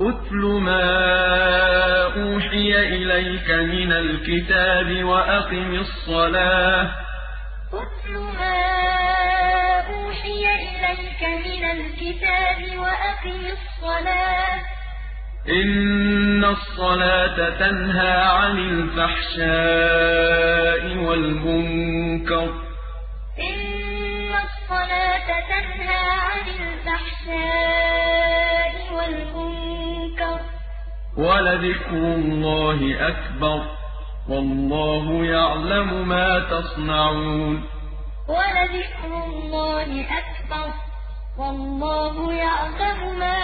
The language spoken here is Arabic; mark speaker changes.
Speaker 1: اتْلُ مَا أُوحِيَ إِلَيْكَ مِنَ الْكِتَابِ وَأَقِمِ الصَّلَاةَ ۖ إِنَّ الصَّلَاةَ تَنْهَىٰ عَنِ الْفَحْشَاءِ وَالْمُنكَرِ ۗ وَلَذِكْرُ اللَّهِ أَكْبَرُ ۗ وَاللَّهُ يَعْلَمُ مَا تَصْنَعُونَ. وَلَذِكْرُ اللَّهِ أَكْبَرُ ۗ وَاللَّهُ يَعْلَمُ مَا تَصْنَعُونَ